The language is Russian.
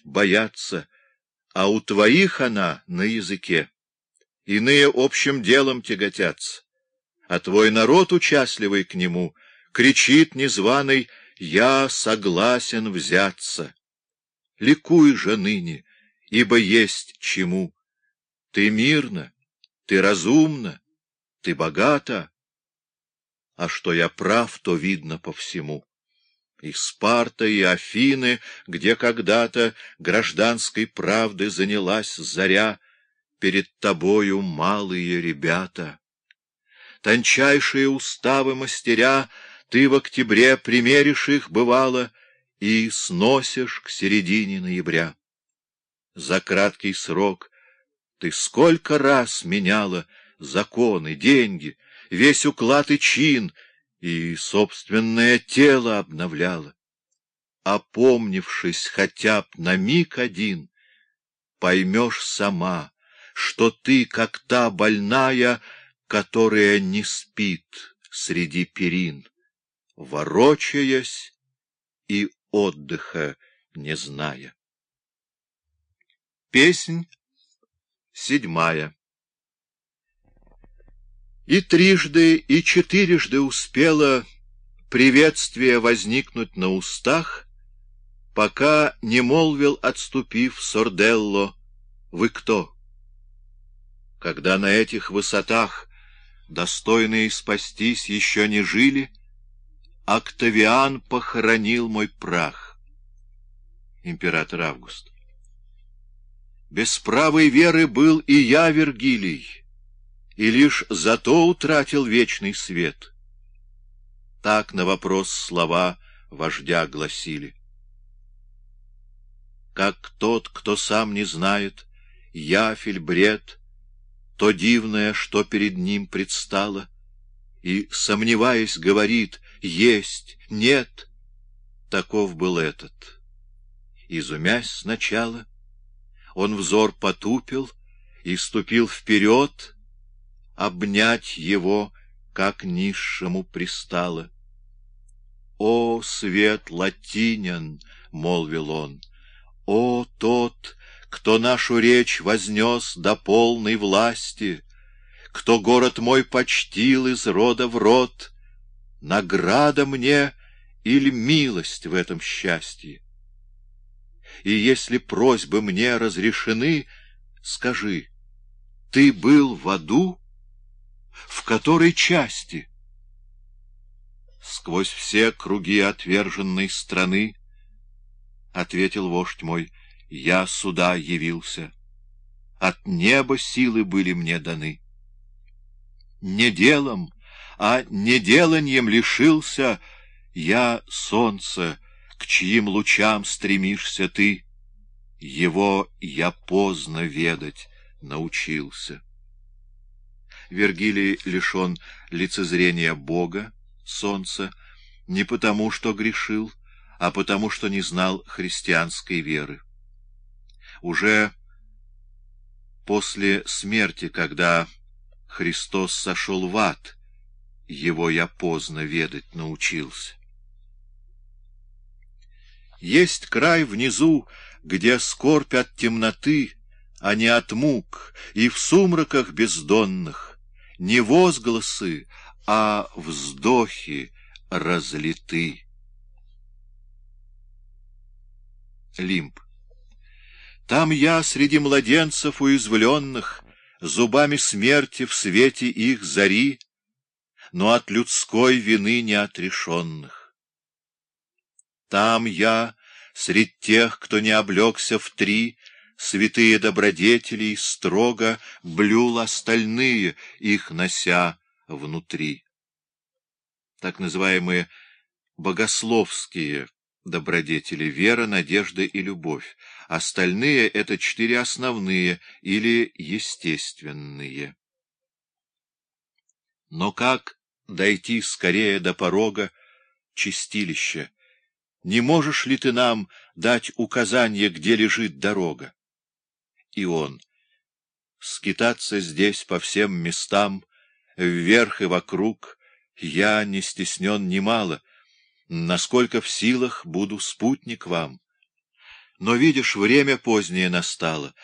пусть боятся, а у твоих она на языке. Иные общим делом тяготятся, а твой народ, участливый к нему, кричит незваный «Я согласен взяться». Ликуй же ныне, ибо есть чему. Ты мирно, ты разумно, ты богата, а что я прав, то видно по всему. И Спарта, и Афины, где когда-то гражданской правды занялась заря, перед тобою малые ребята. Тончайшие уставы мастеря, ты в октябре примеришь их, бывало, и сносишь к середине ноября. За краткий срок ты сколько раз меняла законы, деньги, весь уклад и чин, и собственное тело обновляла. Опомнившись хотя б на миг один, поймешь сама, что ты, как та больная, которая не спит среди перин, ворочаясь и отдыха не зная. Песнь седьмая И трижды, и четырежды успела приветствие возникнуть на устах, пока не молвил, отступив, Сорделло, «Вы кто?» Когда на этих высотах достойные спастись еще не жили, Октавиан похоронил мой прах. Император Август. Без правой веры был и я, Вергилий, и лишь зато утратил вечный свет. Так на вопрос слова вождя гласили. Как тот, кто сам не знает, яфель бред, то дивное, что перед ним предстало, и, сомневаясь, говорит «есть», «нет». Таков был этот. Изумясь сначала, он взор потупил и ступил вперед, обнять его, как низшему пристало. «О, свет латинен!» — молвил он. «О, тот, кто нашу речь вознес до полной власти!» кто город мой почтил из рода в род, награда мне или милость в этом счастье? И если просьбы мне разрешены, скажи, ты был в аду? В которой части? Сквозь все круги отверженной страны, — ответил вождь мой, — я сюда явился. От неба силы были мне даны не делом, а неделаньем лишился я солнца, к чьим лучам стремишься ты. Его я поздно ведать научился. Вергилий лишен лицезрения Бога, солнца, не потому, что грешил, а потому, что не знал христианской веры. Уже после смерти, когда Христос сошел в ад, его я поздно ведать научился. Есть край внизу, где скорбь от темноты, а не от мук, и в сумраках бездонных не возгласы, а вздохи разлиты. Лимб. Там я среди младенцев уязвленных зубами смерти в свете их зари, но от людской вины не отрешенных. Там я, среди тех, кто не облегся в три, святые добродетелей строго блюл остальные, их нося внутри. Так называемые богословские добродетели — вера, надежда и любовь. Остальные — это четыре основные или естественные. Но как дойти скорее до порога чистилища? Не можешь ли ты нам дать указание, где лежит дорога? И он. Скитаться здесь по всем местам, вверх и вокруг, я не стеснен немало — насколько в силах буду спутник вам. Но, видишь, время позднее настало,